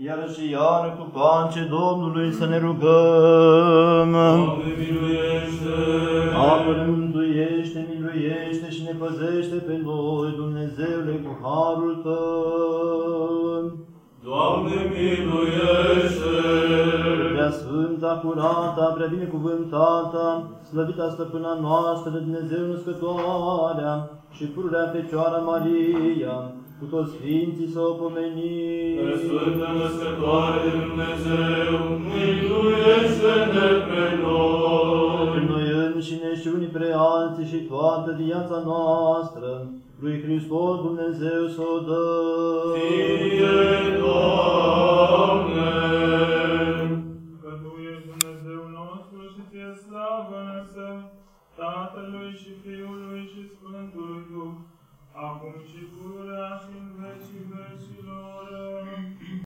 Iar și iar cu pace Domnului să ne rugăm. Doamne, miluiește! Apără, mântuiește, miluiește și ne păzește pe noi, Dumnezeule, cu harul Tău. Doamne, miluiește! Prea Sfânta, curata, prea binecuvântata, slăvita stăpâna noastră, Dumnezeu născătoarea și pururea Fecioara Maria, cu toți Sfinții să o pomenim. Pe Sfântă Născătoare de Dumnezeu, miluiește-ne pe Pe noi! noi înșine și unii pre alții și toată viața noastră, lui Hristos Dumnezeu să o dăm. Fie nostru și fie slavă însă, Tatălui și Fiului și Sfântului Duh, acum și pururea